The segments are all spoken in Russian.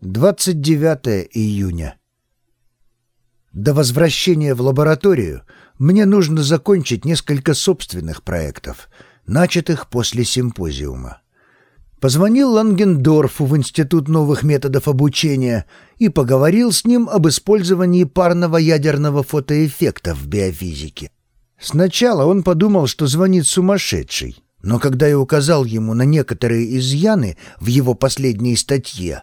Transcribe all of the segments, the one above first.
29 июня. До возвращения в лабораторию мне нужно закончить несколько собственных проектов, начатых после симпозиума. Позвонил Лангендорфу в Институт новых методов обучения и поговорил с ним об использовании парного ядерного фотоэффекта в биофизике. Сначала он подумал, что звонит сумасшедший, но когда я указал ему на некоторые изъяны в его последней статье,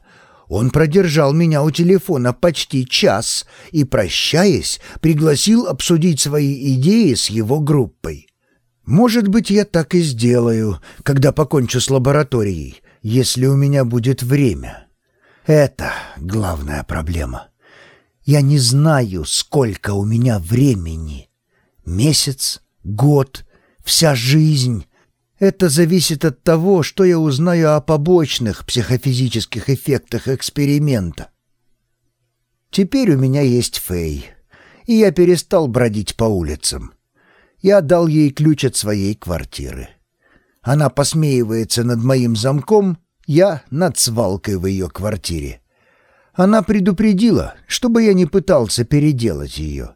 он продержал меня у телефона почти час и, прощаясь, пригласил обсудить свои идеи с его группой. Может быть, я так и сделаю, когда покончу с лабораторией, если у меня будет время. Это главная проблема. Я не знаю, сколько у меня времени. Месяц, год, вся жизнь. Это зависит от того, что я узнаю о побочных психофизических эффектах эксперимента. Теперь у меня есть Фэй, и я перестал бродить по улицам. Я дал ей ключ от своей квартиры. Она посмеивается над моим замком, я над свалкой в ее квартире. Она предупредила, чтобы я не пытался переделать ее.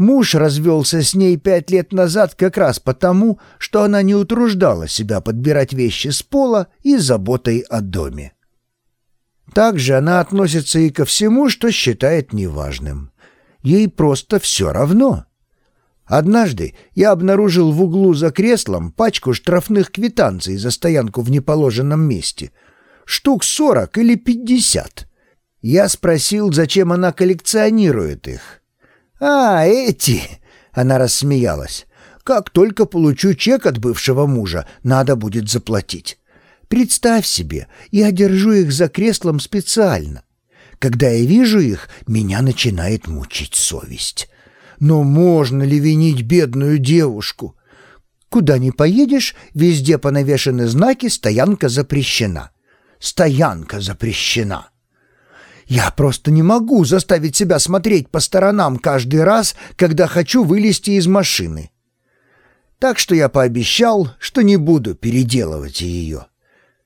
Муж развелся с ней пять лет назад как раз потому, что она не утруждала себя подбирать вещи с пола и заботой о доме. Также она относится и ко всему, что считает неважным. Ей просто все равно. Однажды я обнаружил в углу за креслом пачку штрафных квитанций за стоянку в неположенном месте. Штук сорок или пятьдесят. Я спросил, зачем она коллекционирует их. «А, эти!» — она рассмеялась. «Как только получу чек от бывшего мужа, надо будет заплатить. Представь себе, я держу их за креслом специально. Когда я вижу их, меня начинает мучить совесть. Но можно ли винить бедную девушку? Куда ни поедешь, везде понавешены знаки «Стоянка запрещена». «Стоянка запрещена». Я просто не могу заставить себя смотреть по сторонам каждый раз, когда хочу вылезти из машины. Так что я пообещал, что не буду переделывать ее.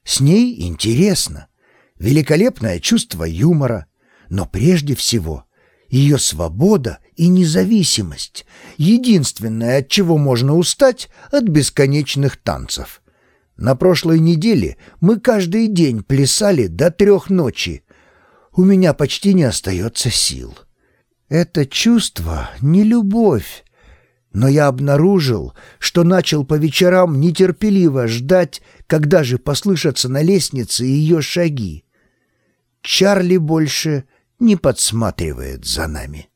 С ней интересно. Великолепное чувство юмора. Но прежде всего ее свобода и независимость. Единственное, от чего можно устать, от бесконечных танцев. На прошлой неделе мы каждый день плясали до трех ночи, у меня почти не остается сил. Это чувство не любовь, но я обнаружил, что начал по вечерам нетерпеливо ждать, когда же послышатся на лестнице ее шаги. Чарли больше не подсматривает за нами.